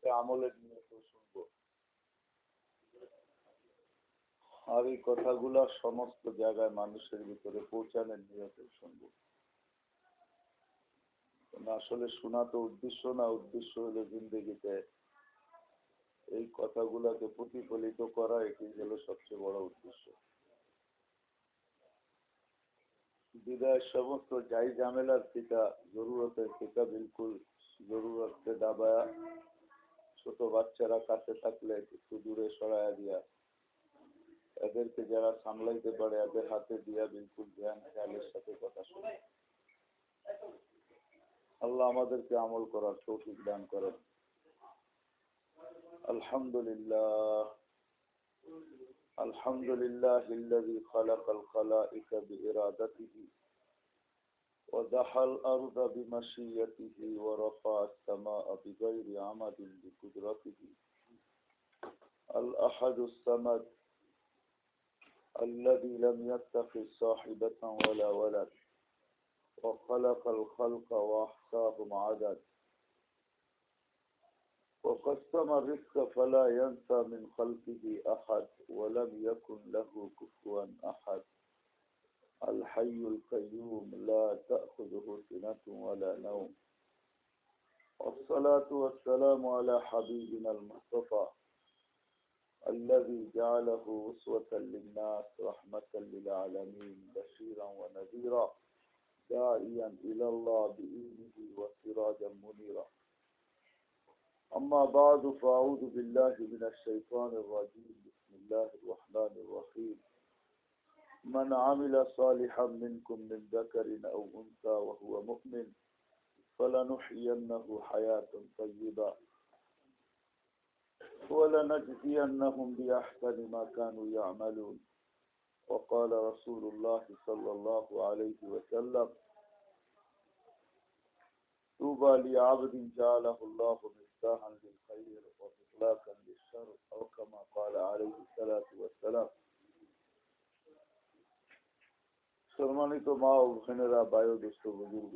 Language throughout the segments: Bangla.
সাথে আমলের নিয়ত শুনব। আর এই কথাগুলা সমস্ত জায়গায় মানুষের ভিতরে পৌঁছানোর নিয়তে শুনব। আসলে শোনা তো উদ্দেশ্য না, উদ্দেশ্য হলো জিন্দগিতে এই কথাগুলাকে প্রতিফলিত করা, এটি হলো সবচেয়ে বড় উদ্দেশ্য। বিদায় সমস্ত যাই ঝামেলার টিকা জরুরতের টিকা বিলকুল জরুরতকে দাবায়া ছোট বাচ্চারা কাছে থাকলে একটু দূরে সরাইয়া দিয়া এদেরকে যারা সামলাইতে পারে এদের হাতে দিয়া বিলকুল ধ্যান খেয়ালের সাথে কথা শুনে আল্লাহ আমাদেরকে আমল করার তৌফিক দান করেন আলহামদুলিল্লাহ الحمد لله الذي خلق الخلائق بإرادته ودحى الأرض بمشيته ورفع السماء بغير عمد بقدرته الأحد الصمد الذي لم يتخذ صاحبة ولا ولد وخلق الخلق وأحصاهم عدد وقسم الرزق فلا ينسى من خلقه أحد ولم يكن له كفوا أحد الحي القيوم لا تأخذه سنة ولا نوم. والصلاة والسلام على حبيبنا المصطفى الذي جعله أسوة للناس رحمة للعالمين بشيرا ونذيرا داعيا إلى الله بإذنه وسراجا منيرا. أما بعد فأعوذ بالله من الشيطان الرجيم. بسم الله الرحمن الرحيم. من عمل صالحا منكم من ذكر أو أنثى وهو مؤمن فلنحيينه حياة طيبة ولنجزينهم بأحسن ما كانوا يعملون. وقال رسول الله صلى الله عليه وسلم طوبى لعبد جعله الله مفتاحا للخير وإطلاقا للشر أو كما قال عليه الصلاة والسلام. সম্মানিত মা ও বোনেরা বায়োদস্ত বুজুর্গ।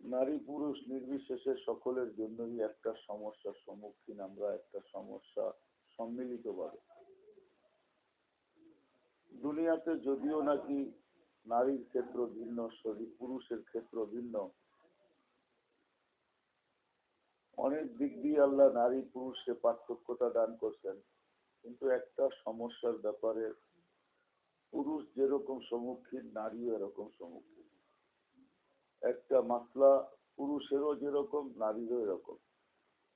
নারী পুরুষ নির্বিশেষে সকলের জন্যই একটা সমস্যার সম্মুখীন, আমরা একটা সমস্যা সম্মিলিত ভাবে। দুনিয়াতে যদিও নাকি নারীর ক্ষেত্র ভিন্ন শরীর পুরুষের ক্ষেত্র ভিন্ন, অনেক দিক দিয়ে আল্লাহ নারী পুরুষকে পার্থক্যতা দান করছেন। কিন্তু একটা সমস্যার ব্যাপারে পুরুষ যেরকম সম্মুখীন, নারীও এরকম সম্মুখীন। একটা মাসলা পুরুষেরও যেরকম, নারীরও এরকম।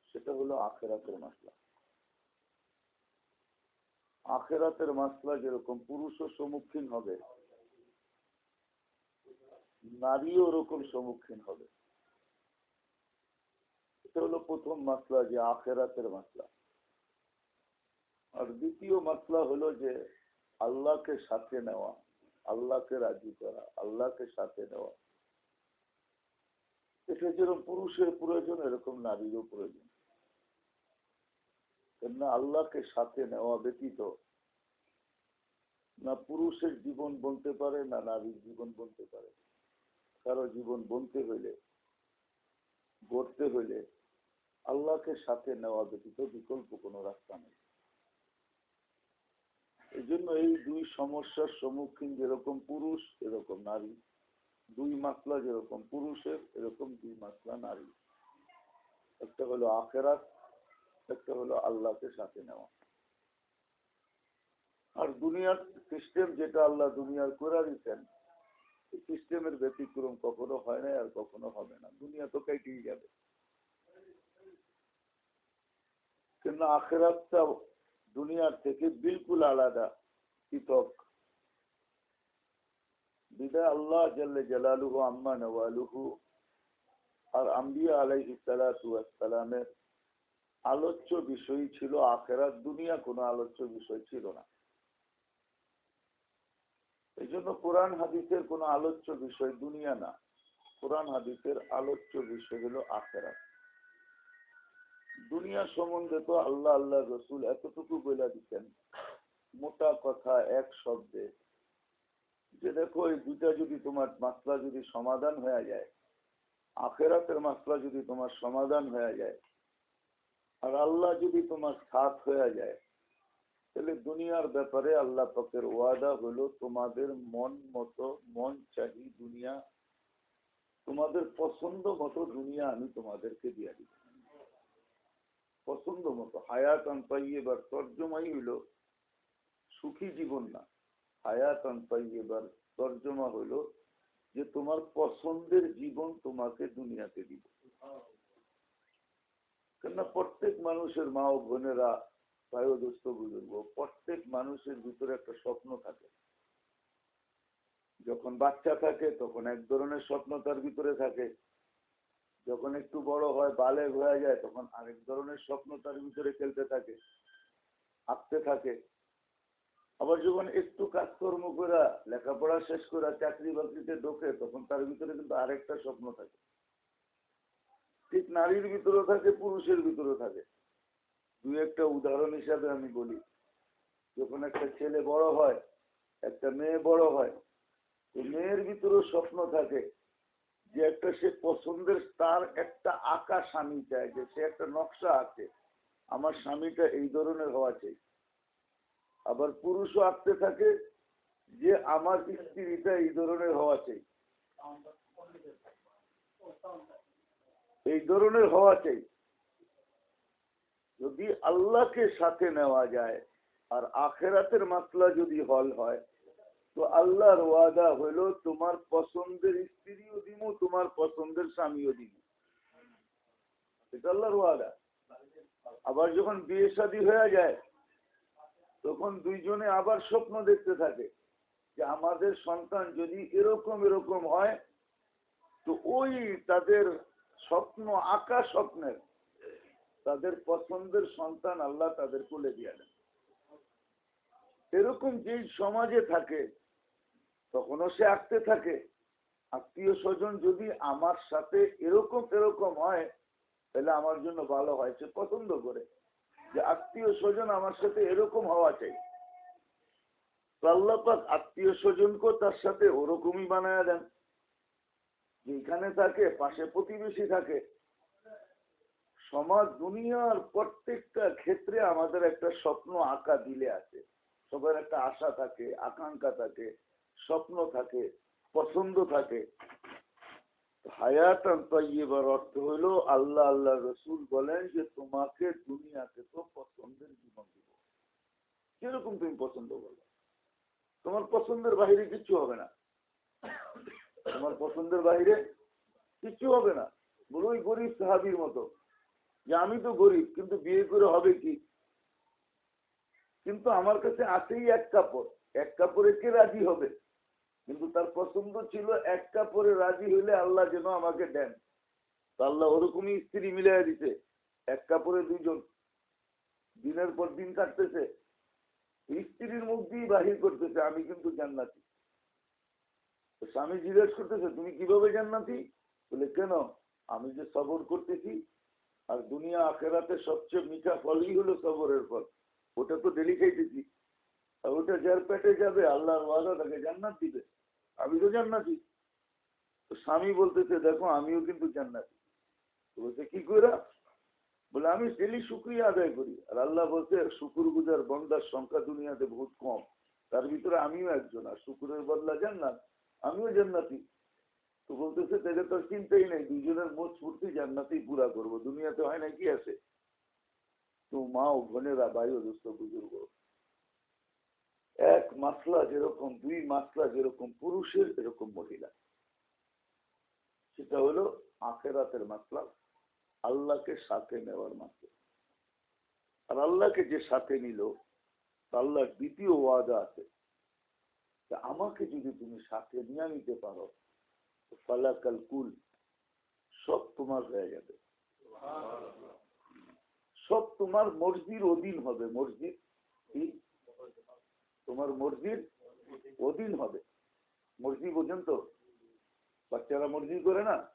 সেটা হলো আখেরাতের মাসলা। আখেরাতের মাসলা যেরকম, পুরুষও সম্মুখীন হবে, নারীও ওরকম সম্মুখীন হবে। এটা হলো প্রথম মাসলা যে আখেরাতের মাসলা। আর দ্বিতীয় মাসলা হলো যে আল্লাহকে সাথে নেওয়া, আল্লাহকে রাজি করা, আল্লাহকে সাথে নেওয়া। এটা যেরকম পুরুষের প্রয়োজন, এরকম নারীরও প্রয়োজন। কেননা আল্লাহকে সাথে নেওয়া ব্যতীত না পুরুষের জীবন বলতে পারে, না নারীর জীবন বলতে পারে। কারও জীবন বলতে হইলে, গড়তে হইলে আল্লাহকে সাথে নেওয়া ব্যতীত বিকল্প কোনো রাস্তা নেই। এই জন্য এই দুই সমস্যার সম্মুখীন যেরকম পুরুষ, এরকম নারী। দুই মাসলা যেরকম পুরুষের, এরকম দুই মাসলা নারী একটা হলো আখেরাত, একটা হলো আল্লাহকে সাথে নেওয়া। আর দুনিয়ার সিস্টেম যেটা আল্লাহ দুনিয়ার করে দিচ্ছেন সিস্টেমের ব্যতিক্রম কখনো হয় না আর কখনো হবে না। দুনিয়া তো কেটেই যাবে। কিন্তু আখেরাতটা দুনিয়ার থেকে বিলকুল আলাদা পৃথক। বিদায় আল্লাহ জাল্লে জালালুহু আম্মা নওয়ালুহু আর আম্বিয়া আলাইহি সালামের আলোচ্য বিষয় ছিল আখেরাত। দুনিয়া কোনো আলোচ্য বিষয় ছিল না। এই জন্য কোরআন হাদিসের কোনো আলোচ্য বিষয় দুনিয়া না। কোরআন হাদিসের আলোচ্য বিষয় হলো আখেরাত। দুনিয়া সম্বন্ধে তো আল্লাহ আল্লাহ রসুল এতটুকু বলে দিচ্ছেন। মোটা কথা এক শব্দে। যে দেখো, এই দুটা যদি তোমার মাসলা যদি সমাধান হয়ে যায়, আখেরাতের মাসলা যদি তোমার সমাধান হয়ে যায়, আর আল্লাহ যদি তোমার সাথ হয়ে যায়, তাহলে দুনিয়ার ব্যাপারে আল্লাহ পাকের ওয়াদা হলো তোমাদের মন মতো, মন চাহি দুনিয়া, তোমাদের পছন্দ মতো দুনিয়া আমি তোমাদেরকে দিয়ে দিব। পছন্দ মতো। হায়াত আনপাইয়েবার তর্জমাই হইল সুখী জীবন না। হায়াত আনপাইয়েবার তর্জমা হইল যে তোমার পছন্দের জীবন তোমাকে দুনিয়াতে দিব। কেননা প্রত্যেক মানুষের মা ও বোনেরা ও বুজুর্গ, প্রত্যেক মানুষের ভিতরে একটা স্বপ্ন থাকে। যখন বাচ্চা থাকে, তখন এক ধরনের স্বপ্ন তার ভিতরে থাকে। যখন একটু বড় হয় বালে হয়ে যায়, তখন আরেক ধরনের স্বপ্ন তার ভিতরে খেলতে থাকে আঁকতে থাকে। আবার যখন একটু কাজকর্ম করে, লেখাপড়া শেষ করে চাকরি বাকরিতে ঢোকে, তখন তার ভিতরে কিন্তু আরেকটা স্বপ্ন থাকে। ঠিক নারীর ভিতরে থাকে, পুরুষের ভিতরে থাকে। দুই একটা উদাহরণ হিসাবে আমি বলি। যখন একটা ছেলে বড় হয়, একটা মেয়ে বড় হয় মেয়ের ভিতরেও স্বপ্ন থাকে যে একটা সে পছন্দের তার একটা আঁকা স্বামী চায়, যে সে একটা নকশা আছে আমার স্বামীটা এই ধরনের হওয়া চাই। আবার পুরুষও আঁকতে থাকে, যে আমার স্ত্রীটা এই ধরনের হওয়া চাই। এই ধরনের হওয়া চাই। যদি আল্লাহকে সাথে নেওয়া যায়, আর আখেরাতের মাসলা যদি হল হয় তো আল্লাহর ওয়াদা হইল, তোমার পছন্দের স্ত্রীও দিব তোমার পছন্দের স্বামীও দিব এটা আল্লাহর ওয়াদা। আবার যখন বিয়ে শাদী হয়ে যায়, তখন দুইজনে আবার স্বপ্ন দেখতে থাকে যে আমাদের সন্তান যদি এরকম এরকম হয়, তো ওই তাদের স্বপ্ন আঁকা স্বপ্নের, তাদের পছন্দের সন্তান আল্লাহ তাদের কোলে দিয়ে দেন। এরকম যেই সমাজে থাকে তখনও সে আঁকতে থাকে। আত্মীয় স্বজন যদি আমার সাথে এরকম এরকম হয়, তাহলে আমার জন্য ভালো হয়। সে পছন্দ করে যে আত্মীয় স্বজন আমার সাথে এরকম হওয়া চাই। আল্লাপাক আত্মীয় স্বজনকেও তার সাথে ওরকমই বানায় দেন। যেখানে থাকে, পাশে প্রতিবেশী থাকে। সমাজ, দুনিয়ার প্রত্যেকটা ক্ষেত্রে আমাদের একটা স্বপ্ন, আঁকা দিলে আছে। সবার একটা আশা থাকে, আকাঙ্ক্ষা থাকে। স্বপ্ন থাকে, পছন্দ থাকে। হায়াত তৈবার অর্থ হইল আল্লাহ আল্লাহ রসুল বলেন যে তোমাকে দুনিয়াতে তো পছন্দের জীবন দিব। কীরকম তুমি পছন্দ করবে? তোমার পছন্দের বাহিরে কিচ্ছু হবে না। তোমার পছন্দের বাহিরে কিচ্ছু হবে না। বলো ওই গরিব সাহাবির মতো। যে আমি তো গরিব, কিন্তু বিয়ে করে হবে কি? কিন্তু আমার কাছে আছেই এক কাপড়। এক কাপড়ে কে রাজি হবে? কিন্তু তার পছন্দ ছিল এক কাপড়ে রাজি হইলে আল্লাহ যেন আমাকে দেন। আল্লাহ ওরকমই স্ত্রী মিলাই দিতে এক কাপড়ে দুইজন। দিনের পর দিন কাটতেছে। স্ত্রীর মুখ দিয়ে বাহির করতেছে, আমি কিন্তু জান্নাতি। স্বামী জিজ্ঞেস করতেছে, তুমি কীভাবে জান্নাতি? বলে, কেন? আমি যে সবর করতেছি, আর দুনিয়া আখেরাতে সবচেয়ে মিঠা ফলই হলো সবরের ফল। ওটা তো ডেলি খাইতেছি। আর ওটা যার পেটে যাবে, আল্লাহর ওয়াদা তাকে জান্নাত দিবে। আমি তো জান্নাতি। তো স্বামী বলতেছে, দেখো, আমিও কিন্তু জান্নাতি। বলছে, কি করে বলে, আমি ডেলি শুক্রিয়া আদায় করি। আর আল্লাহ বলছে, শুকুর গুজার বন্দার সংখ্যা দুনিয়াতে বহুত কম। তার ভিতরে আমিও একজন, আর শুকুরের বদলা জান্নাত, আমিও জান্নাতি। তো বলতেছে তাহলে তোর চিন্তাই নেই দুজনের মোট ফুর্তি জান্নাতেই পুরা করব। দুনিয়াতে হয় না কি আছে? তো মা ও বোনেরা বায়ু দুস্থ বুজুর্গ এক মাসলা যেরকম দুই মাসলা যেরকম পুরুষের এরকম মহিলা। সেটা হলো আখেরাতের মাসলা আল্লাহকে সাথে নেওয়ার মাসলা। আর আল্লাহকে যে সাথে নিল আল্লাহর দ্বিতীয় ওয়াদা আছে। আমাকে যদি তুমি সাথে নিয়ে নিতে পারো ফালাকাল কুল সব তোমার হয়ে যাবে। সব তোমার মসজিদ অধীন হবে। মসজিদ তোমার মসজিদ অধীন হবে। মসজিদ বোঝেন তো? বাচ্চারা মসজিদ করে না?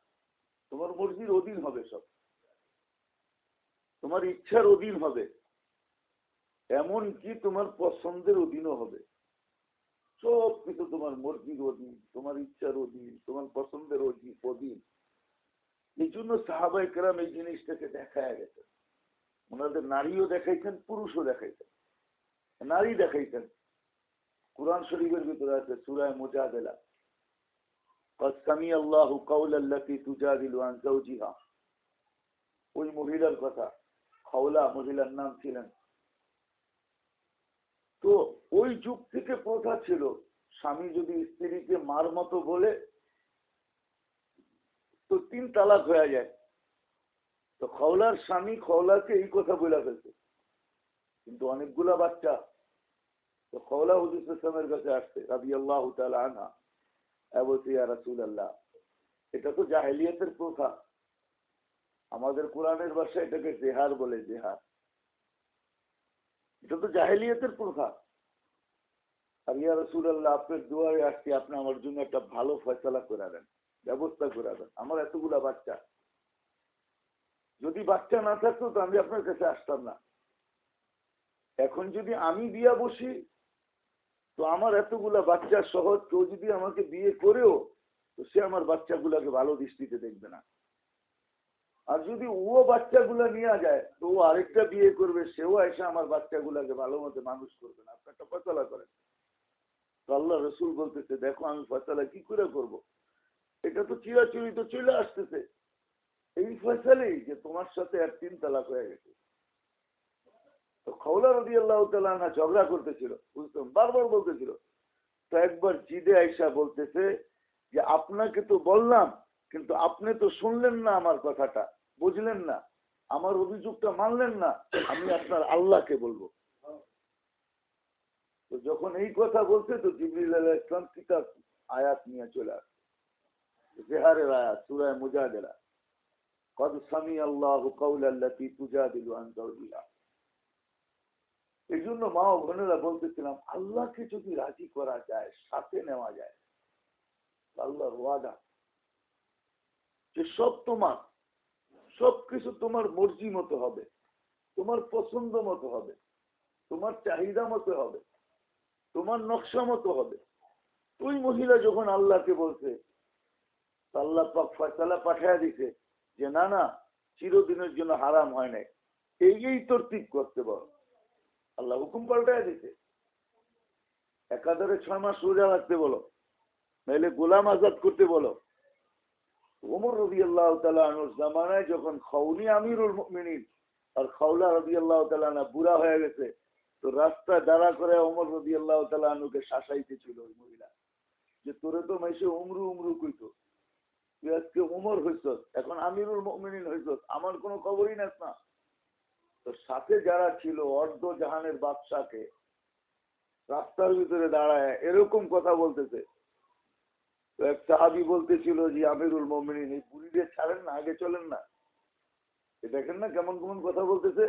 তোমার মসজিদ অধীন হবে সব। তোমার ইচ্ছার অধীন হবে। এমন কি তোমার পছন্দের অধীনও হবে। সব কিছু তোমার মর্জির অধীন, তোমার ইচ্ছার অধীন, তোমার পছন্দের অধীন এই জন্য সাহাবাই কেরাম এই জিনিসটাকে দেখায় গেছে। ওনাদের নারীও দেখাইছেন, পুরুষও দেখাইছেন। নারী দেখাইছেন। কোরআন শরীফের ভিতরে আছে সুরায় মুজাদেলা। কসামি আল্লাহ কৌল আল্লাহি তুজাদিল ওয়ান জৌজিহা ওই মহিলার কথা, খাওলা মহিলার নাম ছিলেন। তো ওই যুগ থেকে প্রথা ছিল, স্বামী যদি স্ত্রীকে মার মতো বলে, তো তিন তালাক হয়ে যায়। তো খওলার স্বামী খওলাকে এই কথা বলে ফেলছে। কিন্তু অনেকগুলা বাচ্চা আসছে রাবি আল্লাহ রাসুল আল্লাহ এটা তো জাহেলিয়াতের প্রথা। আমাদের কোরআনের ভাষায় এটাকে জেহার বলে জেহার এটা তো জাহেলিয়াতের প্রথা। আর ইয়া রসুল আল্লাহ আপনার দুয়ারে আসছি, আপনি আমার জন্য একটা ভালো ফয়সলা করে দেন, ব্যবস্থা করে দেন। আমার এতগুলা বাচ্চা। যদি বাচ্চা না থাকতো তো আমি আপনার কাছে আসতাম না। এখন যদি আমি বিয়া বসি তো আমার এতগুলা বাচ্চা সহ কেউ যদি আমাকে বিয়ে করেও, তো সে আমার বাচ্চাগুলাকে ভালো দৃষ্টিতে দেখবে না। আর যদি ও বাচ্চাগুলা নিয়ে যায়, তো ও আরেকটা বিয়ে করবে, সেও এসে আমার বাচ্চাগুলাকে ভালো মতো মানুষ করবে না। আপনার একটা ফসলা করেন। তো আল্লাহ রসুল বলতেছে, দেখো, আমি ফসলা কি করে করব। এটা তো চিরাচুরি তো চলে আসতেছে। এই ফসলেই যে তোমার সাথে এক তিন তালাক হয়ে গেছে। তো খৌলা রবি আল্লাহ তালা ঝগড়া করতেছিল বুঝতাম বারবার বলতেছিল। তো একবার জিদে আইসা বলতেছে যে, আপনাকে তো বললাম, কিন্তু আপনি তো শুনলেন না আমার কথাটা, বুঝলেন না। আমার অভিযোগটা মানলেন না, আমি আপনার আল্লাহকে বলব। তো যখন এই কথা বলছে, তো জিবরিল ইসলাম কিতাব আয়াত নিয়ে চলে আসে। জেহারের আয়াত, সুরায় মুজাহিরা কদ সামি আল্লাহ কৌল আল্লাতি তুজাদিলু আন যাওজিহা। এই জন্য মা ও বোনেরা বলতেছিলাম, আল্লাহকে যদি রাজি করা যায়, সাথে নেওয়া যায়, আল্লাহর ওয়াদা। যে সব তোমার সবকিছু তোমার মর্জি মতো হবে, তোমার পছন্দ মতো হবে, তোমার চাহিদা মতো হবে, তোমার নকশা মতো হবে। ওই মহিলা যখন আল্লাহকে বলছে আল্লাহ পাক ফয়সালা পাঠায় দিছে যে, না না, চিরদিনের জন্য হারাম হয় নাই। এই এই তরতিব করতে বল। আল্লাহ হুকুম পাল্টায় দিছে। একাধারে ছয় মাস রোজা রাখতে বলো নাহলে গোলাম আজাদ করতে বলো। ওমর রবি আল্লাহ তালুর জামানায় যখন খৌনি আমিরুল মিনিন আর খৌলা রবি আল্লাহ তালা বুড়া হয়ে গেছে, তো রাস্তায় দাঁড়া করে ওমর রবি আল্লাহ তালুকে শাসাইতে ছিল ওই মহিলা। যে তোরে তো মাইসে উমরু উমরু কইতো, তুই আজকে উমর হইস এখন আমিরুল মিনিন হইস আমার কোনো খবরই নেস না। তো সাথে যারা ছিল অর্ধ জাহানের বাদশাকে রাস্তার ভিতরে দাঁড়ায় এরকম কথা বলতেছে। তো এক সাহাবি বলতেছিল যে, আমিরুল মমিনিন, এই বুড়িদের ছাড়েন না, আগে চলেন না। দেখেন না কেমন কেমন কথা বলতেছে।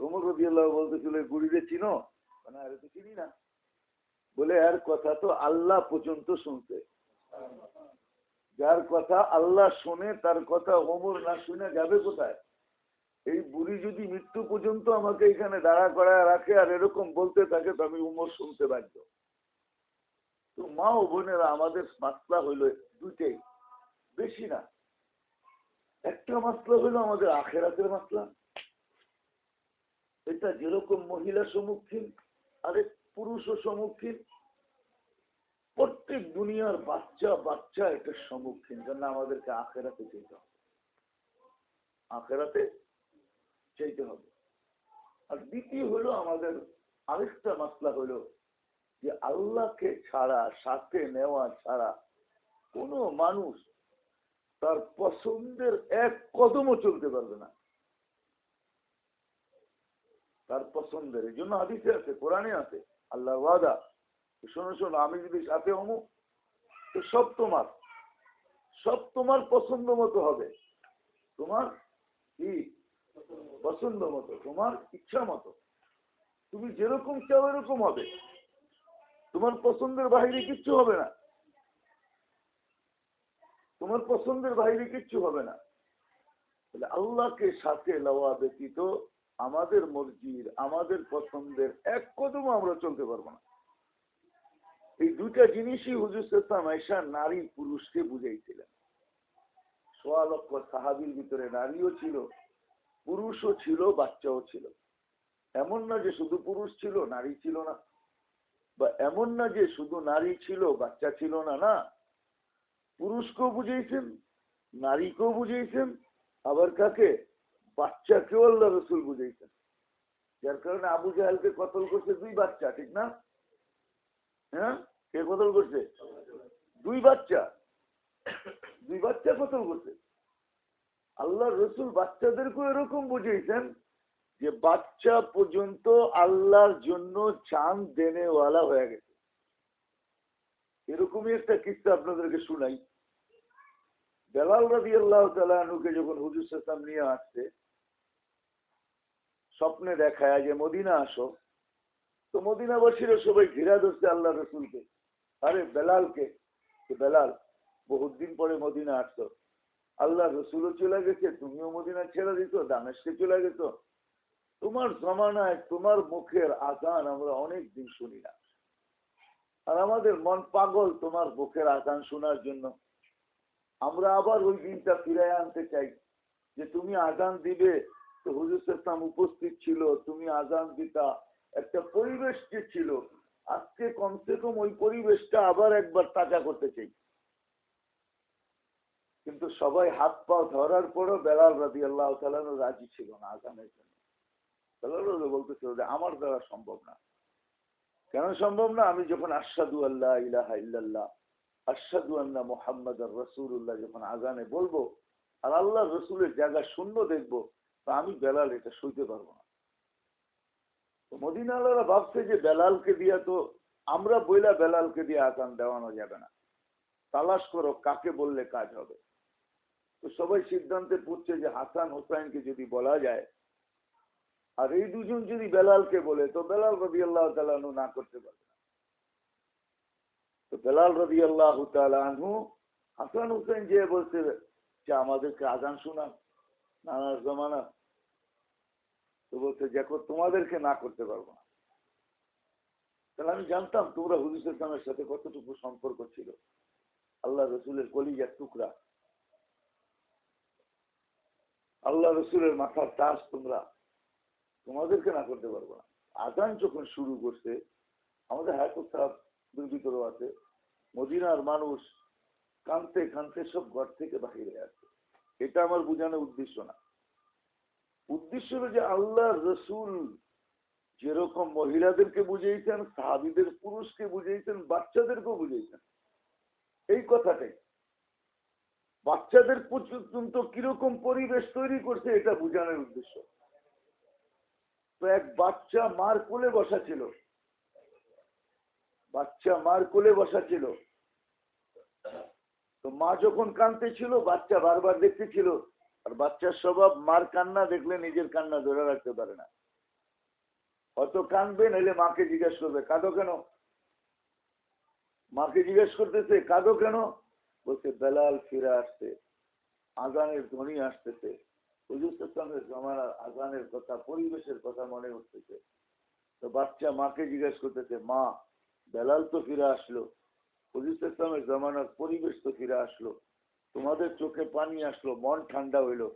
তোমর রবি আল্লাহ বলতেছিল, এই বুড়িদের চিনো? মানে আরে তো চিনি না। বলে এর কথা তো আল্লাহ পর্যন্ত শুনতে যার কথা আল্লাহ শুনে, তার কথা অমর না শুনে যাবে কোথায়? এই বুড়ি যদি মৃত্যু পর্যন্ত আমাকে এখানে দাঁড়া করায় রাখে আর এরকম বলতে থাকে, তো আমি উমর শুনতে বাধ্য। তো মা ও বোনেরা, আমাদের মাসলা হইল দুইটাই, বেশি না। একটা মাসলা হইল আমাদের আখেরাতের মাসলা। এটা যেরকম মহিলা সম্মুখীন, আরেক পুরুষও সম্মুখীন। প্রত্যেক দুনিয়ার বাচ্চা বাচ্চা এটার সম্মুখীন জন্য আমাদেরকে আখেরাতে যেতে হবে। আখেরাতে চাইতে হবে। আর দ্বিতীয় হলো আমাদের আরেকটা মাসলা হলো যে আল্লাহকে ছাড়া, সাথে নেওয়া ছাড়া কোন মানুষ তার পছন্দের এক কদমও চলতে পারবে না। তার পছন্দের, এই জন্য আদিতে আছে, কোরআনে আছে আল্লাহ ওয়াদা শোনো শোনো, আমি যদি সাথে হমু, তো সব তোমার সব তোমার পছন্দ মতো হবে। তোমার কি পছন্দ মতো, তোমার ইচ্ছা মতো। তুমি যেরকম চাও এরকম হবে। তোমার পছন্দের বাইরে কিচ্ছু হবে না। তোমার পছন্দের বাইরে কিচ্ছু হবে না। তাহলে আল্লাহকে সাথে লওয়া ব্যতীত আমাদের মসজিদ আমাদের পছন্দের এক কদম আমরা চলতে পারব না। এই দুটা জিনিসই হুজুর ইসলাম আয়সা নারী পুরুষকে বুঝাইছিলেন। সোয়া লক্ষ সাহাবির ভিতরে নারীও ছিল পুরুষও ছিল, বাচ্চাও ছিল। এমন না যে শুধু পুরুষ ছিল, নারী ছিল না। বা এমন না যে শুধু নারী ছিল, বাচ্চা ছিল না না। পুরুষকেও বুঝিয়েছেন, নারীকেও বুঝিয়েছেন, আবার কাকে? বাচ্চাকেও আল্লাহ রসুল বুঝিয়েছেন। যার কারণে আবু জাহালকে কতল করছে দুই বাচ্চা, ঠিক না? হ্যাঁ? কে কতল করছে? দুই বাচ্চা। দুই বাচ্চা কতল করছে? আল্লাহ রসুল বাচ্চাদেরকেও এরকম বুঝিয়েছেন যে বাচ্চা পর্যন্ত আল্লাহর জন্য চাঁদ দেনেওয়ালা হয়ে গেছে। এরকমই একটা কিস্তা আপনাদেরকে শুনাই। বেলাল রাজি আল্লাহ তালুকে যখন হুজুর সাল্লাম নিয়ে আসছে, স্বপ্নে দেখায় যে, মদিনা আসো। তো মদিনাবাসীরা সবাই ঘেরা ধরছে আল্লাহ রসুলকে। আরে বেলালকে বেলাল বহুত দিন পরে মদিনা আসতো আল্লাহ রসুলও চলে গেছে, তুমিও মদিনা ছেড়ে দিত দামেশকে চলে গেছ। তোমার জমানায়, তোমার মুখের আজান আমরা অনেক দিন শুনি না। আর আমাদের মন পাগল তোমার মুখের আজান শোনার জন্য। আমরা আবার ওই দিনটা ফিরাই আনতে চাই যে তুমি আজান দিবে, তো হুজুর ইসলাম উপস্থিত ছিল, তুমি আজান দিতা। একটা পরিবেশ যে ছিল, আজকে কমসে কম ওই পরিবেশটা আবার একবার তাজা করতে চাই। কিন্তু সবাই হাত পা ধরার পরও বেলাল রাজি আল্লাহ তালানো রাজি ছিল না আজানের জন্য। বেলাল বলতেছিল যে আমার দ্বারা সম্ভব না। কেন সম্ভব না? আমি যখন আশাদু আল্লাহ ইলাহা ইল্লাল্লাহ আশাদু আল্লাহ মোহাম্মদ আর রসুল্লাহ যখন আজানে বলব, আর আল্লাহ রসুলের জায়গা শূন্য দেখব, তা আমি বেলাল এটা সইতে পারব না। মদিনা আল্লাহরা ভাবছে যে বেলালকে দিয়া তো আমরা বইলা বেলালকে দিয়ে আজান দেওয়ানো যাবে না। তালাশ করো কাকে বললে কাজ হবে। তো সবাই সিদ্ধান্তে পড়ছে যে হাসান হোসাইনকে যদি বলা যায়, আর এই দুজন যদি বেলালকে বলে, তো বেলাল রবি আল্লাহ তালু না করতে পারবে তো বেলাল রবি আল্লাহ তালু হাসান হোসেন যে বলছে যে আমাদেরকে আজান শোনা নানা জমানা। তো বলছে, দেখো, তোমাদেরকে না করতে পারব না। তাহলে আমি জানতাম তোমরা হুজুর সাথে কতটুকু সম্পর্ক ছিল। আল্লাহ রসুলের কলিজার টুকরা। আল্লাহ রসুলের মাথার তাস তোমরা তোমাদেরকে না করতে পারব না। আজান যখন শুরু করছে, আমাদের হায়াতুর সাহেব ভিতরেও আছে। মদিনার মানুষ কানতে কানতে সব ঘর থেকে বাহিরে আছে এটা আমার বোঝানোর উদ্দেশ্য না। উদ্দেশ্য হলো যে আল্লাহ রসুল যেরকম মহিলাদেরকে বুঝিয়েছেন, সাহাবিদের পুরুষকে বুঝিয়েছেন, বাচ্চাদেরকেও বুঝিয়েছেন। এই কথাটাই। বাচ্চাদের পর্যন্ত কীরকম পরিবেশ তৈরি করছে এটা বোঝানোর উদ্দেশ্য। তো এক বাচ্চা মার কোলে বসা ছিল। বাচ্চা মার কোলে বসা ছিল। তো মা যখন কানতে ছিল, বাচ্চা বারবার দেখতেছিল আর বাচ্চার স্বভাব, মার কান্না দেখলে নিজের কান্না ধরে রাখতে পারে না। অত কানবে নাহলে মাকে জিজ্ঞেস করবে, কাঁদো কেন? মাকে জিজ্ঞেস করতেছে, কাঁদো কেন? বলছে, বেলাল ফিরে আসছে, আজানের ধ্বনি আসতেছে। হুজুরের জমানার আজানের কথা, পরিবেশের কথা মনে উঠতেছে। তো বাচ্চা মাকে জিজ্ঞেস করতেছে, মা, বেলাল তো ফিরে আসলো, হুজুর ইসলামের জমানার পরিবেশ তো ফিরে আসলো, তোমাদের চোখে পানি আসলো, মন ঠান্ডা হইল,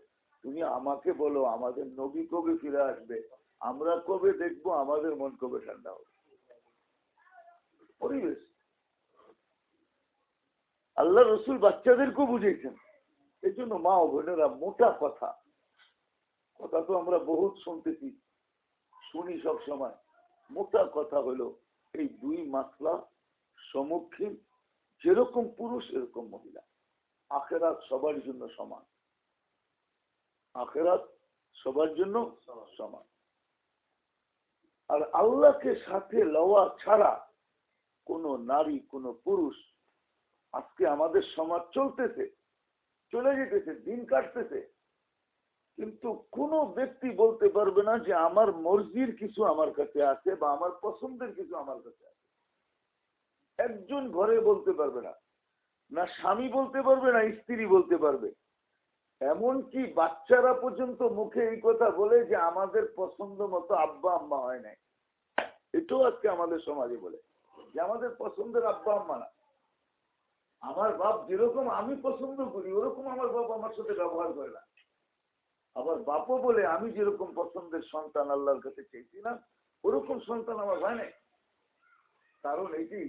তুমি আমাকে বলো, আমাদের নবী কবে ফিরে আসবে? আমরা কবে দেখব, আমাদের মন কবে ঠান্ডা হবে? পরিবেশ। আল্লাহ রসুল বাচ্চাদেরকেও বুঝিয়েছেন। এই জন্য মা ও বোনেরা মোটা কথা। কথা তো আমরা বহুত শুনতেছি, শুনি সব সময়। মোটা কথা হলো এই দুই মাসলা সম্মুখীন, যেরকম পুরুষ, এরকম মহিলা। আখেরাত সবার জন্য সমান। আখেরাত সবার জন্য সমান। আর আল্লাহকে সাথে লওয়া ছাড়া কোন নারী, কোন পুরুষ আজকে আমাদের সমাজ চলতেছে, চলে যেতেছে, দিন কাটতেছে। কিন্তু কোন ব্যক্তি বলতে পারবে না যে আমার মর্জির কিছু আমার কাছে আছে বা আমার পছন্দের কিছু আমার কাছে আছে। একজন ঘরে বলতে পারবে না না স্বামী বলতে পারবে, না স্ত্রী বলতে পারবে। এমনকি বাচ্চারা পর্যন্ত মুখে এই কথা বলে যে আমাদের পছন্দ মতো আব্বা আম্মা হয় নাই। এটাও আজকে আমাদের সমাজে বলে যে আমাদের পছন্দের আব্বা আম্মা না। আমার বাপ যেরকম আমি পছন্দ করি, ওরকম আমার বাপ আমার সাথে ব্যবহার করে না। আবার বাপও বলে, আমি যেরকম পছন্দের সন্তান আল্লাহর কাছে চেয়েছি না, ওরকম সন্তান আমার হয় নাই। কারণ এটি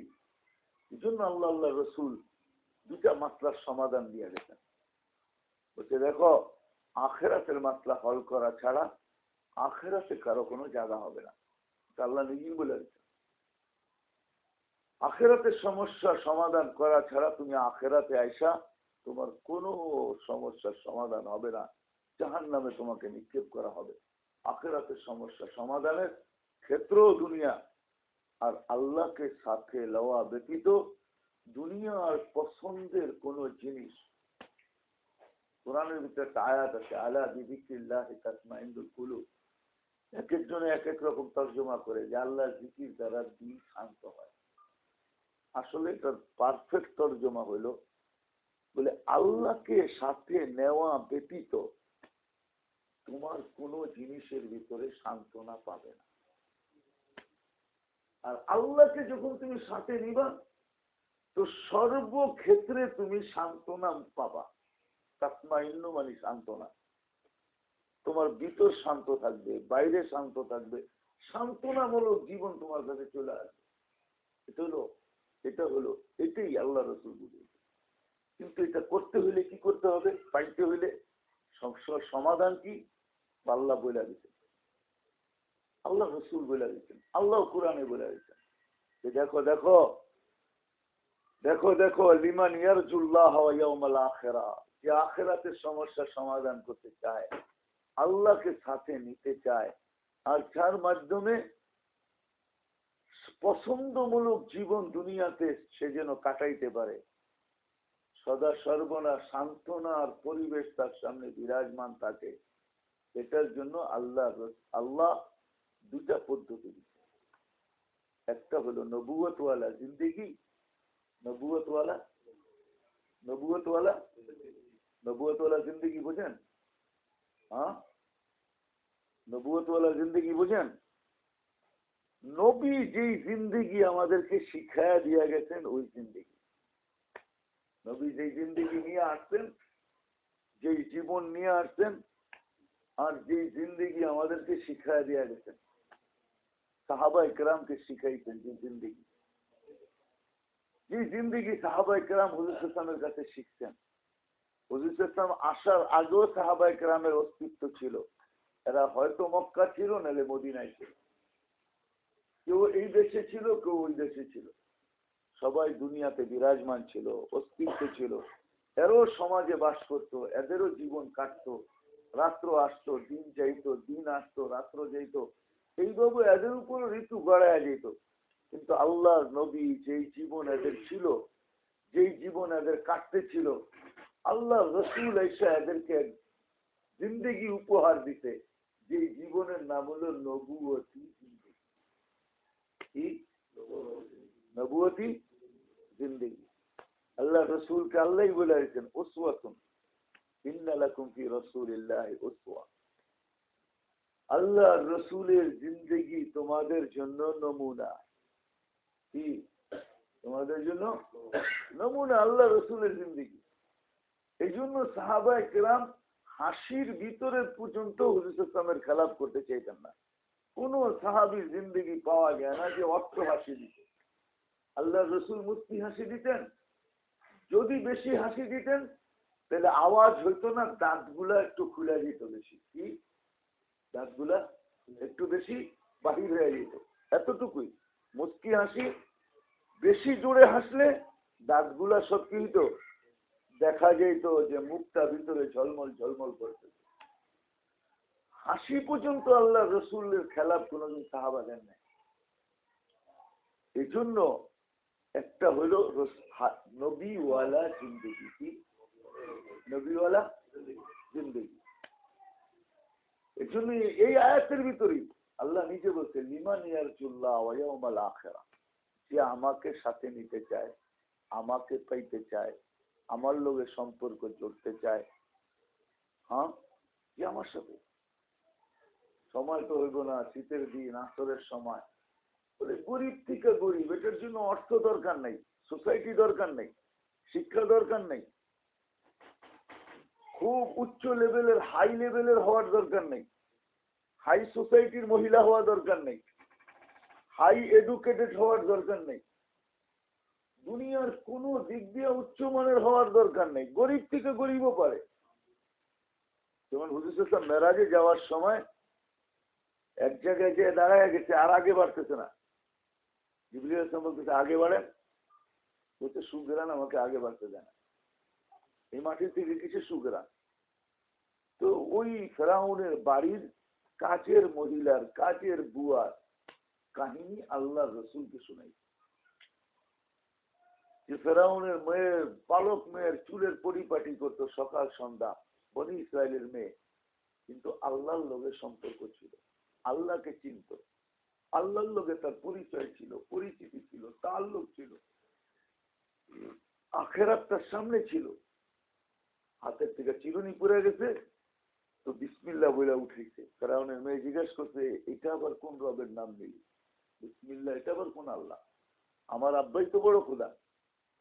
জন্য আল্লাহ আল্লাহ রসুল দুটা মাত্রার সমাধান দিয়ে গেছেন। বলছে, দেখো, আখেরাতের মাত্রা হল করা ছাড়া আখেরাতে কারও কোনো জায়গা হবে না। আল্লাহ নিজেই বলে আখেরাতের সমস্যার সমাধান করা ছাড়া তুমি আখেরাতে আইসা তোমার কোনো সমস্যার সমাধান হবে না। জাহান নামে তোমাকে নিক্ষেপ করা হবে। আখেরাতের সমস্যা সমাধানের ক্ষেত্র দুনিয়া। আর আল্লাহকে সাথে লওয়া ব্যতীত দুনিয়ার পছন্দের কোন জিনিস। কোরআনের ভিতরে একটা আয়াত আছে, আলা বিদিকিল্লাহ তাসমাইন্দুল কুলু এক একজনে এক এক রকম তর্জমা করে যে আল্লাহ জিকির দ্বারা দিন শান্ত হয়। আসলে এটার পারফেক্ট তর্জমা হইল বলে আল্লাহকে সাথে নেওয়া ব্যতীত তোমার কোনো জিনিসের ভিতরে সান্ত্বনা পাবে না। আর আল্লাহকে যখন তুমি সাথে নিবা, তো সর্বক্ষেত্রে তুমি সান্ত্বনা পাবা। তাৎমাইন্য মানে সান্ত্বনা। তোমার ভিতর শান্ত থাকবে, বাইরে শান্ত থাকবে। সান্ত্বনামূলক জীবন তোমার কাছে চলে আসবে। এটা হলো এটা হলো, এটাই আল্লাহ রসুল বুঝেছে কিন্তু এটা করতে হইলে কি করতে হবে? পাইতে হইলে সমস্যার সমাধান কি? আল্লাহ বলে দিচ্ছেন আল্লাহ রসুল বলে দিচ্ছেন আল্লাহ কোরআনে বলে দিচ্ছেন যে দেখো দেখো দেখো দেখো, লিমান ইয়ারজুল্লাহ আখিরা। যে আখেরাতের সমস্যার সমাধান করতে চায়, আল্লাহকে সাথে নিতে চায়, আর যার মাধ্যমে পছন্দমূলক জীবন দুনিয়াতে সে যেন কাটাইতে পারে। সদা সর্বনা সান্ত্বনা আর পরিবেশ তার সামনে বিরাজমান থাকে। এটার জন্য আল্লাহ আল্লাহ দুটা পদ্ধতি একটা হলো নবুয়তওয়ালা জিন্দিগি নবুয়তওয়ালা নবুয়তওয়ালা নবুয়তওয়ালা জিন্দিগি বোঝেন? হ্যাঁ? নবুয়তওয়ালা জিন্দিগি বোঝেন? নবী যেই জিন্দিগি আমাদেরকে শিখায়া দিয়া গেছেন, ওই জিন্দিগি। নবী যেই জিন্দিগি নিয়ে আসছেন, যেই জীবন নিয়ে আসছেন, আর যেই জিন্দিগি আমাদেরকে শিখায় দেওয়া গেছেন। সাহাবা ইকরামকে শিখাইছেন যে জিন্দিগি। যে জিন্দিগি সাহাবা ইকরাম হুজুর ইসলামের কাছে শিখছেন, হুজুর ইসলাম আসার আগেও সাহাবা ইকরামের অস্তিত্ব ছিল। এরা হয়তো মক্কা ছিল, নাহলে মদিনায় ছিল। কেউ এই দেশে ছিল, কেউ ওই দেশে ছিল। সবাই দুনিয়াতে বিরাজমান ছিল, অস্তিত্ব ছিল। এরও সমাজে বাস করতো, এদেরও জীবন কাটতো। রাত্র আসতো, দিন যাইতো, দিন আসতো, রাত্র যাইত। এইভাবে এদের উপর ঋতু গড়ায় যেত। কিন্তু আল্লাহর নবী যেই জীবন এদের ছিল, যেই জীবন এদের কাটতে ছিল আল্লাহ রসুল এসে এদেরকে জিন্দগি উপহার দিতে যে জীবনের নাম হলো নবুয়তী জিন্দগি। আল্লাহ বলে আল্লাহ রসুলের তোমাদের জন্য নমুনা। কি? তোমাদের জন্য নমুনা, আল্লাহ রসুলের জিন্দগি। এই জন্য সাহাবা একরাম হাসির ভিতরে পর্যন্ত হুজুর ইসলামের খেলাপ করতে চাইতেন না। কোন সাহাবির জিন্দগি পাওয়া যায় না যে অর্থ হাসি দিত আল্লাহ রসুল মুক্তি হাসি দিতেন। যদি বেশি হাসি দিতেন, তাহলে আওয়াজ হইতো না, দাঁতগুলা একটু খুলে যেত বেশি। কি? দাঁতগুলা একটু বেশি বাহির হয়ে যেত। এতটুকুই। মুস্কি হাসি, বেশি জোরে হাসলে দাঁতগুলা কি হইতো দেখা যেত যে মুখটা ভিতরে ঝলমল ঝলমল করতে হাসি পর্যন্ত আল্লাহ রসুলের খেলাপ কোনোদিন সাহাবা দেন নাই। এই জন্য একটা হলো নবীওয়ালা জিন্দগি। কি? নবীওয়ালা জিন্দগি। এর জন্য এই আয়াতের ভিতরেই আল্লাহ নিজে বলছে লিমান ইয়ারজুল্লাহ আখেরা। যে আমাকে সাথে নিতে চায়, আমাকে পাইতে চায়, আমার লোকের সম্পর্ক জড়তে চায়। হ্যাঁ? যে আমার সাথে। সময় তো হইব না, শীতের দিন, আসরের সময়। বলে, গরিব থেকে গরিব, এটার জন্য অর্থ দরকার নেই, সোসাইটি দরকার নেই, শিক্ষা দরকার নেই। খুব উচ্চ লেভেলের, হাই লেভেলের হওয়ার দরকার নেই। হাই সোসাইটির মহিলা হওয়া দরকার নেই। হাই এডুকেটেড হওয়ার দরকার নেই। দুনিয়ার কোন দিক দিয়ে উচ্চমানের হওয়ার দরকার নেই। গরিব থেকে গরিবও পারে। যেমন হুজুর মেরাজে যাওয়ার সময় এক জায়গায় যে দাঁড়ায় গেছে, আর আগে বাড়তেছে না। জিবলি আসলাম বলতেছে, আগে বাড়েন। বলছে সুগেরান আমাকে আগে বাড়তে দেয় না এই মাটির থেকে কিছু সুগেরান তো ওই ফেরাউনের বাড়ির কাচের মহিলার, কাচের বুয়ার কাহিনী আল্লাহ রসুলকে শোনাই যে ফেরাউনের মেয়ের পালক মেয়ের চুলের পরিপাটি করতো সকাল সন্ধ্যা, বনি ইসরায়েলের মেয়ে। কিন্তু আল্লাহর লোকের সম্পর্ক ছিল। আল্লাহকে চিনত। আল্লাহর লোকে তার পরিচয় ছিল, পরিচিতি ছিল, তার লোক ছিল। আখেরাত তার সামনে ছিল। হাতের থেকে চিরুনি পড়ে গেছে। তো বিসমিল্লা বলে উঠেছে। ফেরাউনের মেয়ে জিজ্ঞেস করছে, এটা আবার কোন রবের নাম নিলি? বিসমিল্লা এটা আবার কোন আল্লাহ? আমার আব্বাই তো বড় খোদা।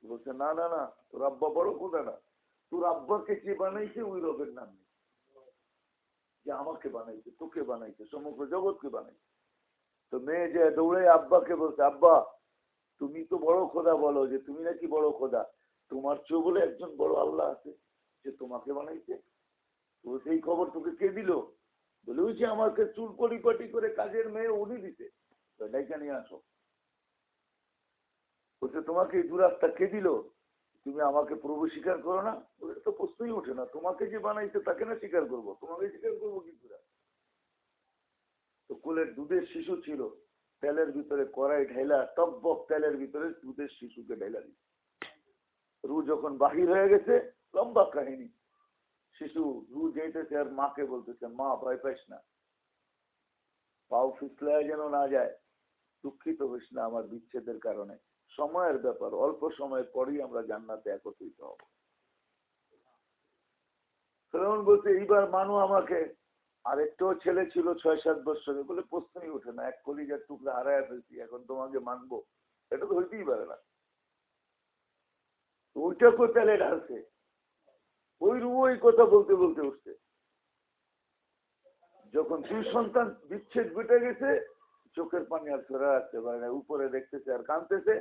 বলছে, না না না, তোর আব্বা বড় খোদা না। তোর আব্বাকে যে বানাইছে, ওই রবের নাম নেই যে আমাকে বানাইছে, তোকে বানাইছে, সমগ্র জগৎকে বানাইছে। তো মেয়ে যে দৌড়ে আব্বাকে বলছে, আব্বা, তুমি তো বড় খোদা বলো যে তুমি নাকি বড় খোদা। তোমার চেয়ে বলে একজন বড় আল্লাহ আছে যে তোমাকে বানাইছে। তো সেই খবর তোকে কে দিল? বলে, ওই যে আমাকে চুল পরিপাটি করে কাজের মেয়ে উনি দিতে ডাইকা নিয়ে আসো। বলছে, তোমাকে এই দুরাস্তা কে দিল? তুমি আমাকে প্রভু স্বীকার করো না ওটা তো প্রশ্নই ওঠে না। তোমাকে যে বানাইছে তাকে না স্বীকার করব। তোমাকে স্বীকার করব কি করে? তো কোলের দুধের শিশু ছিল, তেলের ভিতরে কড়াই ঢাইলা টকবক তেলের ভিতরে দুধের শিশুকে ঢাইলা দিচ্ছে রু যখন বাহির হয়ে গেছে, লম্বা কাহিনী। শিশু রু যেতেছে আর মাকে বলতেছে, মা, ভয় পাইস না। পাও ফিসলায় যেন না যায়, দুঃখিত হইস না আমার বিচ্ছেদের কারণে। সময়ের ব্যাপার, অল্প সময় পরেই আমরা জান্নাতে একত্রিত হব। ফেরাউন বলছে, এইবার মানু আমাকে আরেকটাও ছেলে ছিল ছয় সাত বছরে বলে প্রশ্নই ওঠে না, এক কলিজার টুকরা হারায় ফেলছি, এখন তোমাকে মানবো। এটা তো হইতেই পারে না। ওইটাকে তেলে ঢালছে। ওই রু ওই কথা বলতে বলতে উঠছে। যখন দুই সন্তান বিচ্ছেদ ঘটে গেছে, চোখের পানি আর ফেরা রাখতে পারে না, উপরে দেখতেছে আর কাঁদতেছে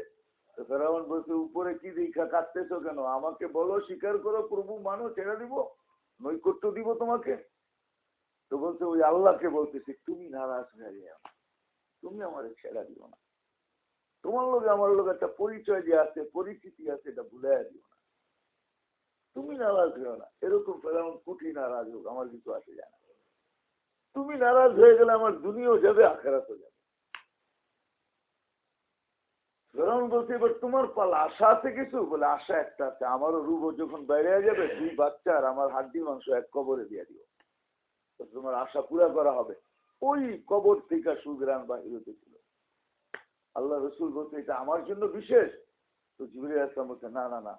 ফেরাউন বলছে, উপরে কি দীক্ষা কাঁদতেছো কেন? আমাকে বলো, স্বীকার করো, প্রভু মানো, ছেড়ে দিব, নৈকট্য দিব তোমাকে? তো বলছে, ওই আল্লাহকে বলতেছি, তুমি নারাজ যাও। তুমি আমার ছেড়া দিও না। তোমার লোকে আমার লোক একটা পরিচয় যে আছে, পরিচিতি আছে, এটা ভুলে দিও না। তুমি নারাজ হয়েও না। এরকম ফেরাউন কুঠি নারাজ হোক আমার কিছু আসে যায় না। তুমি নারাজ হয়ে গেলে আমার দুনিয়াও যাবে, আখেরাতও যাবে। ফেরাউন বলছে, এবার তোমার পালা আশা আছে কিছু? বলে, আশা একটা আছে। আমারও রূপ যখন বাইরে যাবে, দুই বাচ্চা আর আমার হাড্ডি মাংস এক কবরে দিয়ে তো তোমার আশা পুরা করা হবে। ওই কবর থেকে সুগ্রাম বাহির হতেছিল আল্লাহ রসুল বলছে, এটা আমার জন্য বিশেষ? তো জিবরি আসলাম বলছে, না না না।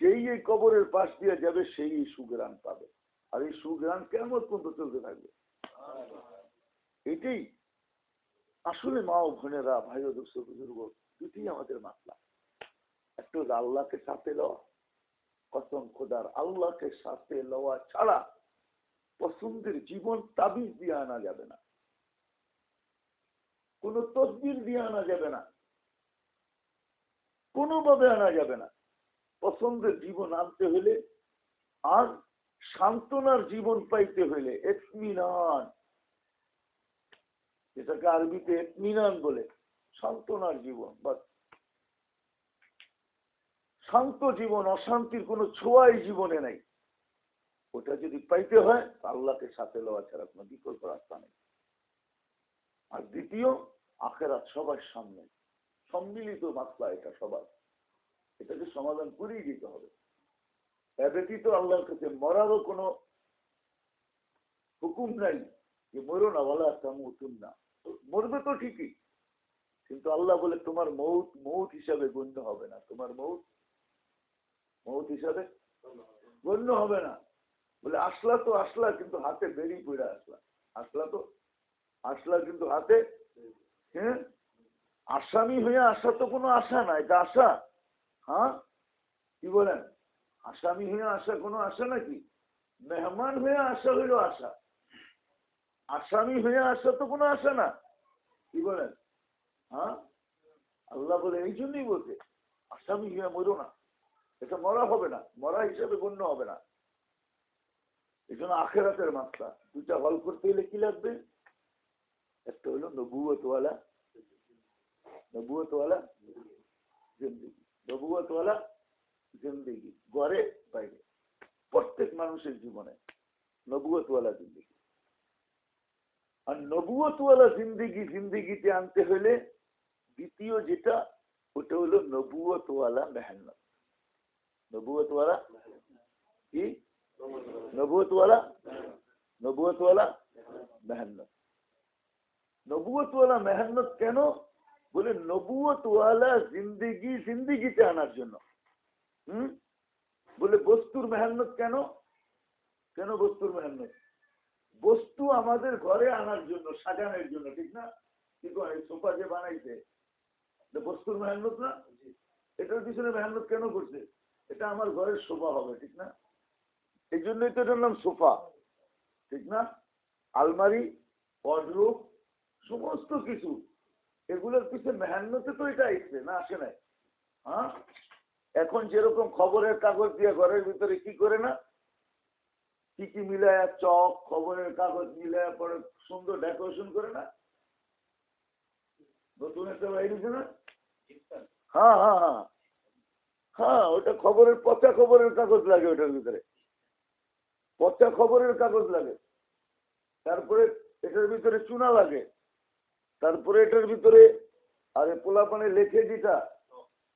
যেই এই কবরের পাশ দিয়ে যাবে, সেই সুগ্রাম পাবে। আর এই সুগ্রাম কেমন পর্যন্ত চলতে থাকবে। এটাই আসলে মা ও বোনেরা, ভাই ও বুজুর্গ দুটি আমাদের মাসলা একটা আল্লাহকে সাথে লওয়া কসম খোদার আল্লাহকে সাথে লওয়া ছাড়া পছন্দের জীবন তাবিজ দিয়ে আনা যাবে না। কোন তসবির দিয়ে আনা যাবে না। কোনোভাবে আনা যাবে না। পছন্দের জীবন আনতে হলে আর সান্ত্বনার জীবন পাইতে হলে এতমিনান। এটাকে আরবিতে এতমিনান বলে। সান্ত্বনার জীবন, বাস। শান্ত জীবন, অশান্তির কোনো ছোঁয়াই জীবনে নাই। ওটা যদি পাইতে হয় আল্লাহকে সাথে লওয়া ছাড়া কোনো বিকল্প রাস্তা নেই। আর দ্বিতীয়, আখেরাত সবার সামনে। সম্মিলিত মাসলা এটা সবার। এটাকে সমাধান করেই দিতে হবে। ব্যতীত আল্লাহর কাছে মরারও কোনো হুকুম নাই যে, মরো না বলা উতুন না। মরবে তো ঠিকই। কিন্তু আল্লাহ বলে তোমার মৌত মৌত হিসাবে গণ্য হবে না। তোমার মৌত মৌত হিসাবে গণ্য হবে না। বলে আসলা তো আসলা, কিন্তু হাতে বেরিয়ে পড়ে আসলা। আসলা তো, আসলা কিন্তু হাতে হ্যাঁ? আসামি হয়ে আসা তো কোনো আশা না এটা আশা। হ্যাঁ? কি বলেন? আসামি হয়ে আসা কোনো আশা নাকি? মেহমান হয়ে আসা হইল আশা। আসামি হয়ে আসা তো কোনো আশা না। কি বলেন? হ্যাঁ? আল্লাহ বলে, এই জন্যই বলছে, আসামি হয়ে মরো না। এটা মরা হবে না, মরা হিসাবে গণ্য হবে না। এই জন্য আখেরাতের মাত্রা দুটা হল করতে গেলে কি লাগবে? একটা হলো নবুয়তওয়ালা নবুয়তওয়ালা জিন্দিগি নবুয়তওয়ালা জিন্দিগি, ঘরে বাইরে, প্রত্যেক মানুষের জীবনে নবুয়তওয়ালা জিন্দিগি। আর নবুয়তওয়ালা জিন্দিগি, জিন্দিগিতে আনতে হলে দ্বিতীয় যেটা, ওটা হলো নবুয়তওয়ালা মেহান্নত নবুয়তওয়ালা কি? নবুয়তওয়ালা নবুয়তওয়ালা মেহান্নত নবুয়তওয়ালা মেহান্নত কেন? বলে নবুয়তওয়ালা জিন্দিগি জিন্দিগিতে আনার জন্য। হুম? বলে বস্তুর মেহান্নত কেন? কেন বস্তুর মেহান্নত বস্তু আমাদের ঘরে আনার জন্য, সাজানোর জন্য, ঠিক না? কি করে? সোফা যে বানাইছে বস্তুর মেহান্নত না? এটার পিছনে মেহান্নত কেন করছে? এটা আমার ঘরের শোভা হবে ঠিক না? এই জন্যই তো এটার নাম সোফা ঠিক না? আলমারি ওয়ার্ডরোব সমস্ত কিছু। এগুলোর পিছনে মেহান্নতে তো এটা আসছে না আসে নাই? হ্যাঁ? এখন যেরকম খবরের কাগজ দিয়ে ঘরের ভিতরে কি করে না? কি কি মিলায় চক খবরের কাগজ মিলায় পরে সুন্দর ডেকোরেশন করে না? নতুন একটা বাইরেছে না? হ্যাঁ হ্যাঁ হ্যাঁ। হ্যাঁ ওটা খবরের পচা খবরের কাগজ লাগে ওটার ভিতরে। পচা খবরের কাগজ লাগে। তারপরে এটার ভিতরে চুনা লাগে। তারপরে এটার ভিতরে আরে পোলাপানে লেখে যেটা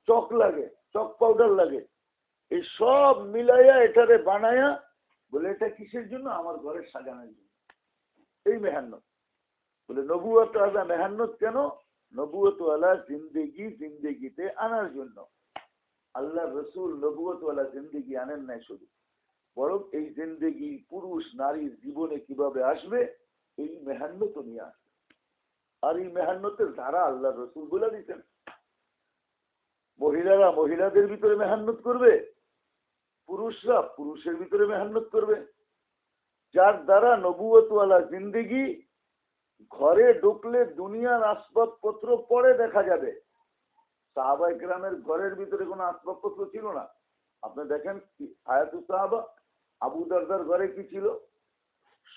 চক লাগে চক পাউডার লাগে। এই সব মিলাইয়া এটারে বানায়া বলে এটা কিসের জন্য? আমার ঘরে সাজানোর জন্য। এই মেহান্নত। বলে নবুয়ত আলা মেহান্নত কেন? নবুয়ত আলা জিন্দেগি জিন্দেগিতে আনার জন্য। আল্লাহ রসুল নবুয়ত আলা জিন্দেগি আনেন নাই শুধু। বরং এই পুরুষ নারীর জীবনে কীভাবে আসবে, এই মেহান্নত নিয়ে আসবে। আর এই মেহান্নতের ধারা আল্লাহ রসুল বলে দিচ্ছেন মহিলারা মহিলাদের ভিতরে মেহান্নত করবে, পুরুষরা পুরুষের ভিতরে মেহান্নত করবে। যার দ্বারা নবুয়তওয়ালা জিন্দিগি ঘরে ঢুকলে দুনিয়ার আসবাবপত্র পরে দেখা যাবে। সাহাবা গ্রামের ঘরের ভিতরে কোনো আসবাবপত্র ছিল না। আপনি দেখেন আয়াতু সাহাবা, আবু দরদার ঘরে কি ছিল?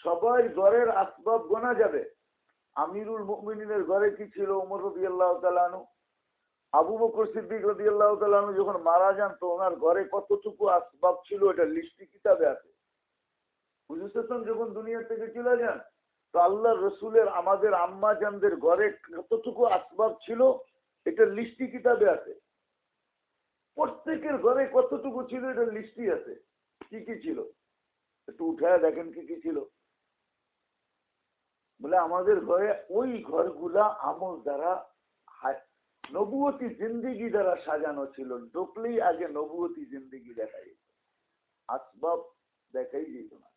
সবাই ঘরের আসবাব গোনা যাবে। আমিরুল মুমিনের ঘরে কি ছিল? উমর রবি আল্লাহ তালানু আবু বকর সিদ্দিক রবি আল্লাহ তালানু যখন মারা যান, তো ওনার ঘরে কতটুকু আসবাব ছিল, এটা লিস্টি কিতাবে আছে। বুঝেছেন যখন দুনিয়া থেকে চলে যান তো আল্লাহ রসুলের আমাদের আম্মা জানদের ঘরে কতটুকু আসবাব ছিল, এটা লিস্টি কিতাবে আছে। প্রত্যেকের ঘরে কতটুকু ছিল, এটা লিস্টি আছে। কি কি ছিল? একটু উঠে দেখেন কি কি ছিল। বলে আমাদের ঘরে ওই ঘরগুলা আমল দ্বারা নবুয়তী জিন্দিগি দ্বারা সাজানো ছিল। ঢুকলেই আগে নবুয়তী জিন্দিগি দেখাই আসবাব দেখাই যেত না।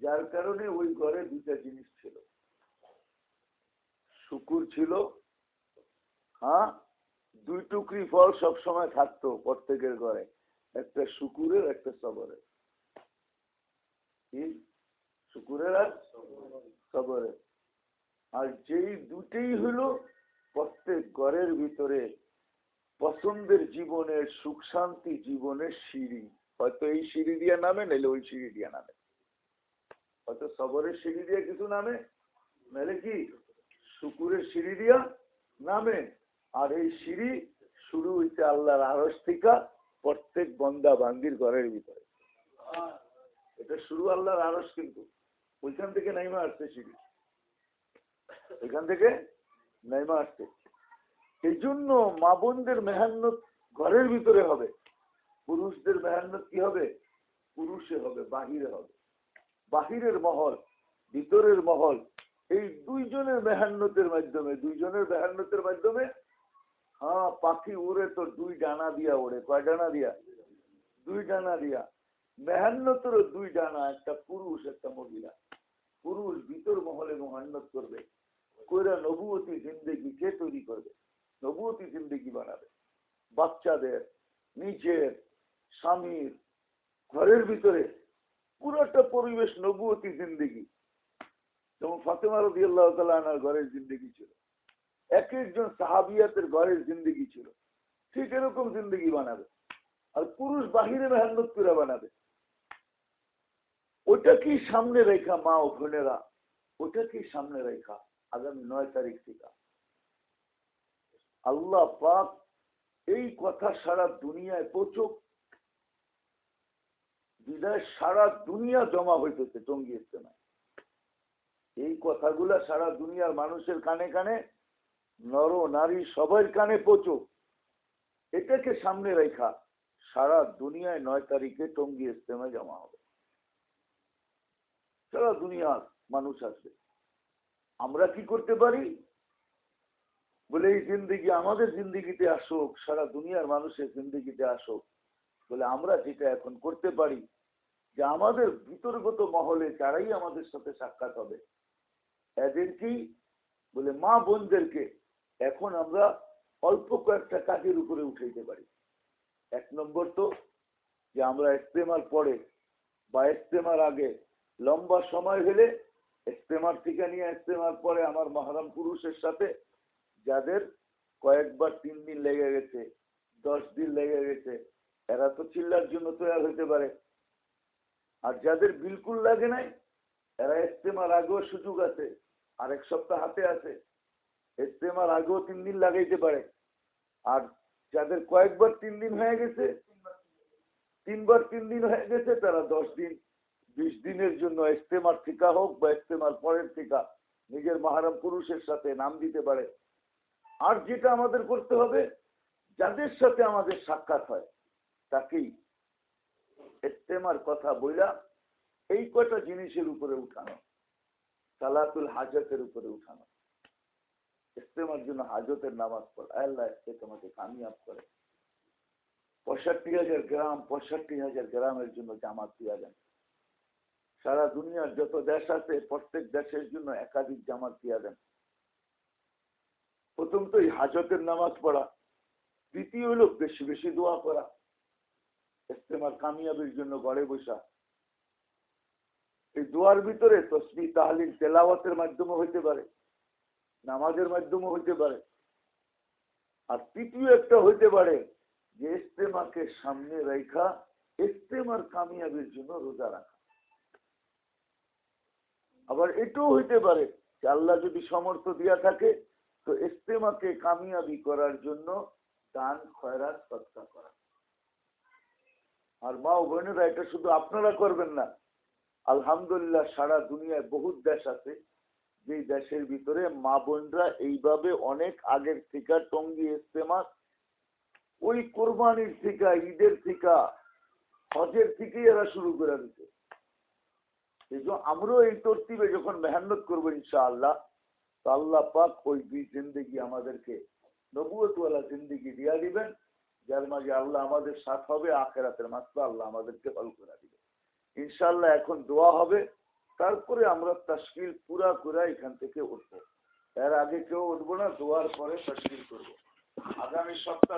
যার কারণে ওই ঘরে দুটা জিনিস ছিল। শুকুর ছিল হ্যাঁ? দুই টুকরি ফল সবসময় থাকতো প্রত্যেকের ঘরে, একটা শুকুরের, একটা সবরের। শুকুরের আর সবরের। আর যেই দুটেই হলো প্রত্যেক ঘরের ভিতরে পছন্দের জীবনের, সুখ শান্তি জীবনের সিঁড়ি। হয়তো এই সিঁড়ি দিয়া নামে নাহলে ওই সিঁড়ি দিয়া নামে। হয়তো সবরের সিঁড়ি দিয়া কিছু নামে, নাহলে কি শুকুরের সিঁড়ি দিয়া নামে? আর এই সিঁড়ি শুরু হইতে আল্লাহর আরস থেকে প্রত্যেক বন্দা বান্দির ঘরের ভিতরে। এটা শুরু আল্লাহর আরস কিন্তু। ওইখান থেকে নাইমা আসছে সিঁড়ি। এখান থেকে নাইমা আসছে। এই জন্য মা বোনদের মেহান্নত ঘরের ভিতরে হবে। পুরুষদের মেহান্নত কি হবে? পুরুষে হবে, বাহিরে হবে। বাহিরের মহল, ভিতরের মহল, এই দুইজনের মেহান্নতের মাধ্যমে, দুইজনের মেহান্নতের মাধ্যমে হ্যাঁ পাখি উড়ে তো দুই ডানা দিয়া ওড়ে। কয় ডানা দিয়া? দুই ডানা দিয়া। মেহান্নতেরও দুই ডানা, একটা পুরুষ, একটা মহিলা। পুরুষ ভিতর মহলে মহান্নত করবে। কইরা নবুয়তী জিন্দেগি কে তৈরি করবে? নবুয়তী জিন্দেগি বানাবে। বাচ্চাদের, নিজের, স্বামীর, ঘরের ভিতরে পুরোটা পরিবেশ নবুয়তী জিন্দিগি। যেমন ফাতেমা রবি আল্লাহ তালার ঘরের জিন্দিগি ছিল। এক একজন সাহাবিয়াতের ঘরের জিন্দিগি ছিল। ঠিক এরকম জিন্দিগি বানাবে। আর পুরুষ বাহিরে মেহনত করে বানাবে। ওটাকেই সামনে রেখা, মা ও বোনেরা? কি সামনে রেখা? আগামী নয় তারিখ থেকে। আল্লাহ পাক এই কথা সারা দুনিয়ায় পৌঁছক। বিদায় সারা দুনিয়া জমা হইতেছে টঙ্গি ইস্তেমা এই কথাগুলা সারা দুনিয়ার মানুষের কানে কানে, নর নারী সবার কানে পৌঁছক। এটাকে সামনে রেখা সারা দুনিয়ায় নয় তারিখে টঙ্গি ইস্তেমা জমা হবে। সারা দুনিয়ার মানুষ আসবে। আমরা কি করতে পারি? বলে, এই জিন্দিগি আমাদের জিন্দিগিতে আসুক, সারা দুনিয়ার মানুষের জিন্দিগিতে আসুক। বলে, আমরা যেটা এখন করতে পারি যে আমাদের ভিতরগত মহলে যারাই আমাদের সাথে সাক্ষাৎ হবে, এদেরকেই বলে মা বোনদেরকে এখন আমরা অল্প কয়েকটা কাজের উপরে উঠাইতে পারি। এক নম্বর তো যে আমরা ইস্তেমার পরে বা ইস্তেমার আগে লম্বা সময় হলে ইস্তেমার থেকে নিয়ে ইস্তেমার পরে আমার মহারাম পুরুষের সাথে যাদের কয়েকবার তিন দিন লেগে গেছে, দশ দিন লেগে গেছে, এরা তো চিল্লার জন্য তৈরি হইতে পারে। আর যাদের বিলকুল লাগে নাই, এরা ইস্তেমার আগেও সুযোগ আছে, আর এক সপ্তাহ হাতে আছে। ইস্তেমার আগেও তিন দিন লাগাইতে পারে। আর যাদের কয়েকবার তিন দিন হয়ে গেছে, তিনবার তিন দিন হয়ে গেছে, তারা দশ দিন, বিশ দিনের জন্য ইস্তেমার ঠিকা হোক বা ইস্তেমার পরের ঠিকা, নিজের মাহারাম পুরুষের সাথে নাম দিতে পারে। আর যেটা আমাদের করতে হবে, যাদের সাথে আমাদের সাক্ষাৎ হয়, তাকেই ইস্তেমার কথা বইলা এই কটা জিনিসের উপরে উঠানো? সালাতুল হাজতের উপরে উঠানো। ইস্তেমার জন্য হাজতের নামাজ পড়। আল্লাহ ইস্তে তোমাকে কামিয়াব করে। পঁয়ষট্টি হাজার গ্রাম, পঁয়ষট্টি হাজার গ্রামের জন্য জামাত দিয়া দেন। সারা দুনিয়ার যত দেশ আছে, প্রত্যেক দেশের জন্য একাধিক জামাত দিয়া দেন। প্রথম তো এই হাজতের নামাজ পড়া। দ্বিতীয় হলো বেশি বেশি দোয়া করা। ইস্তেমার কামিয়াবির জন্য ঘরে বসা। এই দোয়ার ভিতরে তসবি, তাহলিল, তেলাওয়াতের মাধ্যমে হইতে পারে, নামাজের মাধ্যমে হইতে পারে। আর তৃতীয় একটা হইতে পারে যে ইস্তেমাকে সামনে রেখা ইস্তেমার কামিয়াবির জন্য রোজা রাখা। আবার এটাও হইতে পারে যে আল্লাহ যদি সমর্থ দিয়া থাকে, তো ইস্তেমাকে কামিয়াবি করার জন্য দান, খয়রাত সৎকা করা। আর মা ও বোনেরা এটা শুধু আপনারা করবেন না। আলহামদুলিল্লাহ সারা দুনিয়ায় বহুত দেশ আছে, যে দেশের ভিতরে মা বোনরা এইভাবে অনেক আগের থেকে টঙ্গি ইস্তেমা ওই কোরবানির থেকে, ঈদের থেকে, হজের থেকেই এরা শুরু করে দিতে এই জন্য আমরাও এই তরতিবে যখন মেহান্নত করব ইনশাআল্লাহ, তো আল্লাহ পাক ওই দুই জিন্দিগি আমাদেরকে নবুয়তওয়ালা জিন্দিগি দিয়া দিবেন। যার মাঝে আল্লাহ আমাদের সাথ হবে, আখেরাতের মাত্র আল্লাহ আমাদেরকে হল করে দিবে। ইনশাল্লাহ এখন দোয়া হবে, তারপরে আমরা তাস্কিল পুরা করে এখান থেকে উঠবো। এর আগে কেউ উঠবো না, দোয়ার পরে তাস্কিল করব। আগামী সপ্তাহ